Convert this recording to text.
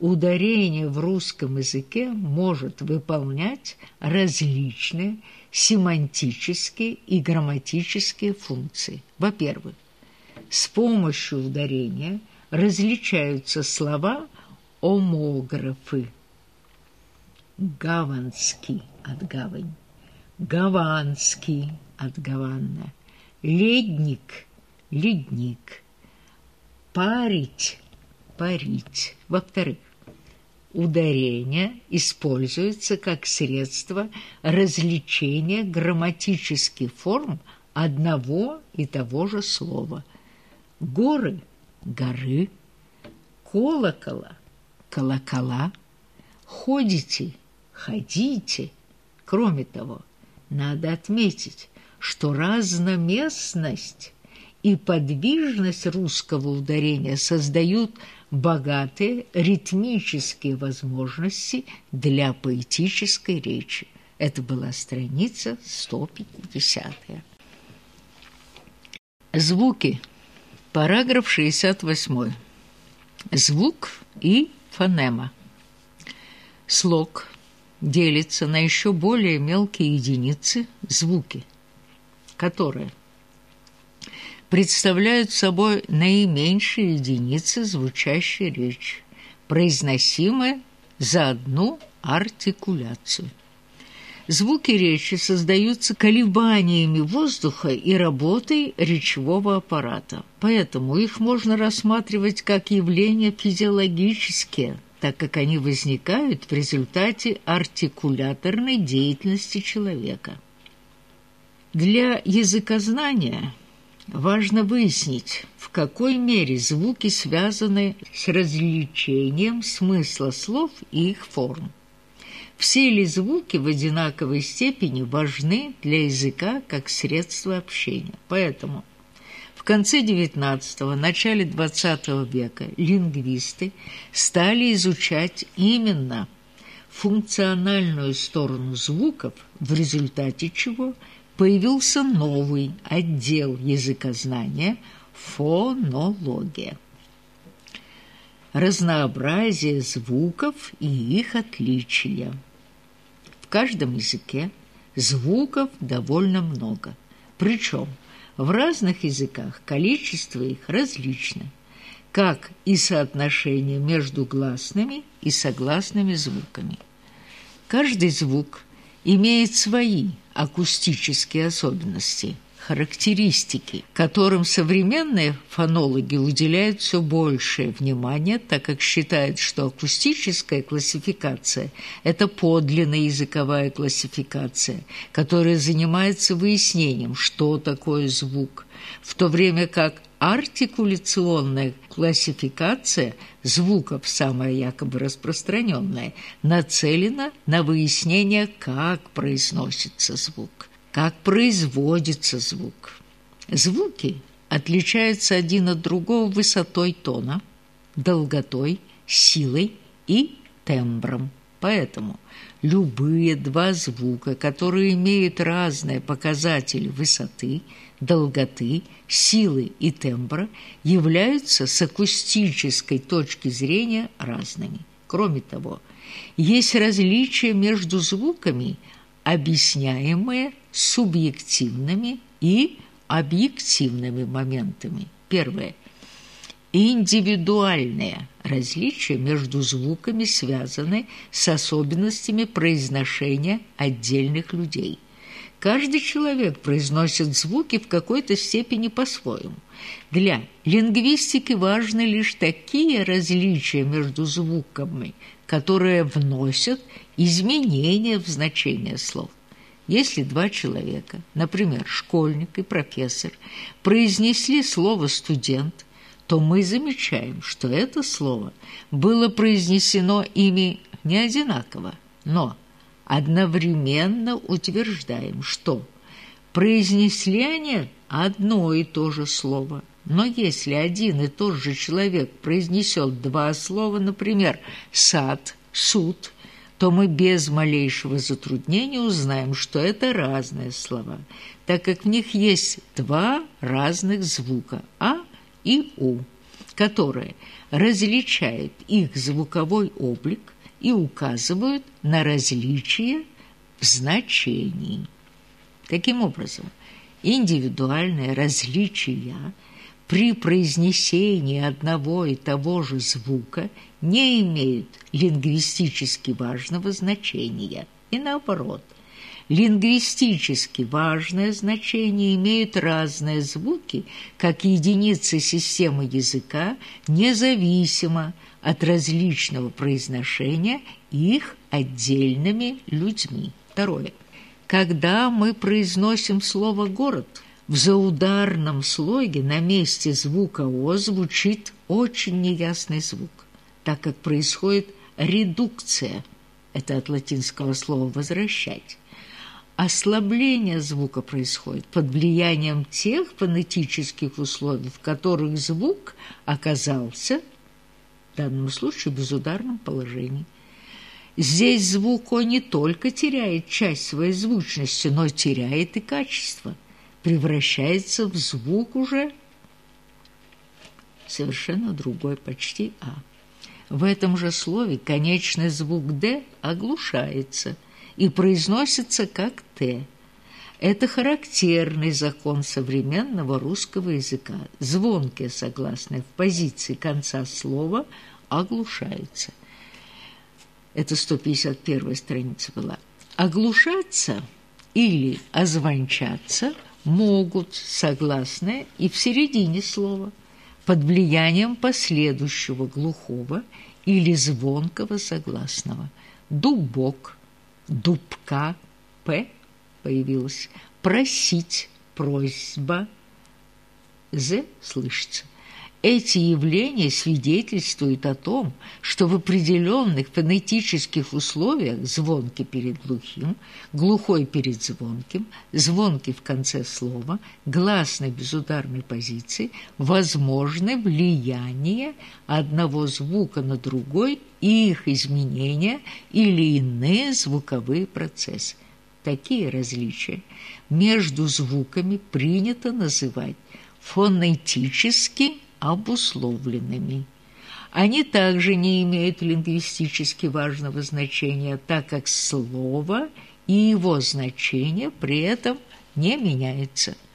ударение в русском языке может выполнять различные семантические и грамматические функции. Во-первых, с помощью ударения различаются слова омографы. Гаванский от гавань, гаванский от гаванна, ледник, ледник, парить, парить. Во-вторых, ударение используется как средство развлечения грамматических форм одного и того же слова. Горы – горы, колокола – колокола, ходите – ходите. Кроме того, надо отметить, что разноместность и подвижность русского ударения создают – богатые ритмические возможности для поэтической речи. Это была страница 150. Звуки. Параграф 68. Звук и фонема. Слог делится на еще более мелкие единицы звуки, которые – представляют собой наименьшие единицы звучащей речи, произносимые за одну артикуляцию. Звуки речи создаются колебаниями воздуха и работой речевого аппарата, поэтому их можно рассматривать как явления физиологические, так как они возникают в результате артикуляторной деятельности человека. Для языкознания – Важно выяснить, в какой мере звуки связаны с развлечением смысла слов и их форм. Все ли звуки в одинаковой степени важны для языка как средство общения? Поэтому в конце XIX – начале XX века лингвисты стали изучать именно функциональную сторону звуков, в результате чего – появился новый отдел языкознания – фонология. Разнообразие звуков и их отличия. В каждом языке звуков довольно много, причем в разных языках количество их различно, как и соотношение между гласными и согласными звуками. Каждый звук имеет свои акустические особенности, характеристики, которым современные фонологи уделяют все большее внимание, так как считают, что акустическая классификация – это подлинная языковая классификация, которая занимается выяснением, что такое звук, в то время как артикуляционная классификация звуков, самая якобы распространенная, нацелена на выяснение, как произносится звук, как производится звук. Звуки отличаются один от другого высотой тона, долготой, силой и тембром. Поэтому любые два звука, которые имеют разные показатели высоты, долготы, силы и тембра, являются с акустической точки зрения разными. Кроме того, есть различия между звуками, объясняемые субъективными и объективными моментами. Первое – Индивидуальные различия между звуками связаны с особенностями произношения отдельных людей. Каждый человек произносит звуки в какой-то степени по-своему. Для лингвистики важны лишь такие различия между звуками, которые вносят изменения в значение слов. Если два человека, например, школьник и профессор, произнесли слово «студент», то мы замечаем, что это слово было произнесено ими не одинаково, но одновременно утверждаем, что произнесли они одно и то же слово. Но если один и тот же человек произнесет два слова, например, «сад», «суд», то мы без малейшего затруднения узнаем, что это разные слова, так как в них есть два разных звука «а» и «у». которые различают их звуковой облик и указывают на различия в значении. Таким образом, индивидуальные различия при произнесении одного и того же звука не имеют лингвистически важного значения, и наоборот – Лингвистически важное значение имеют разные звуки, как единицы системы языка, независимо от различного произношения их отдельными людьми. Второе. Когда мы произносим слово «город», в заударном слоге на месте звука «о» звучит очень неясный звук, так как происходит редукция, это от латинского слова «возвращать». Ослабление звука происходит под влиянием тех фонетических условий, в которых звук оказался, в данном случае, в безударном положении. Здесь звук он не только теряет часть своей звучности, но теряет и качество, превращается в звук уже совершенно другой, почти «а». В этом же слове конечный звук «д» оглушается – и произносится как «т». Это характерный закон современного русского языка. Звонкие согласные в позиции конца слова оглушаются. Это 151 страница была. Оглушаться или озвончаться могут согласные и в середине слова под влиянием последующего глухого или звонкого согласного. Дубок, дубка П появилась. Просить, просьба З слышится. Эти явления свидетельствуют о том, что в определенных фонетических условиях звонкий перед глухим, глухой перед звонким, звонкий в конце слова, гласной безударной позиции возможны влияние одного звука на другой и их изменения или иные звуковые процессы. Такие различия между звуками принято называть фонетически обусловленными. Они также не имеют лингвистически важного значения, так как слово и его значение при этом не меняется –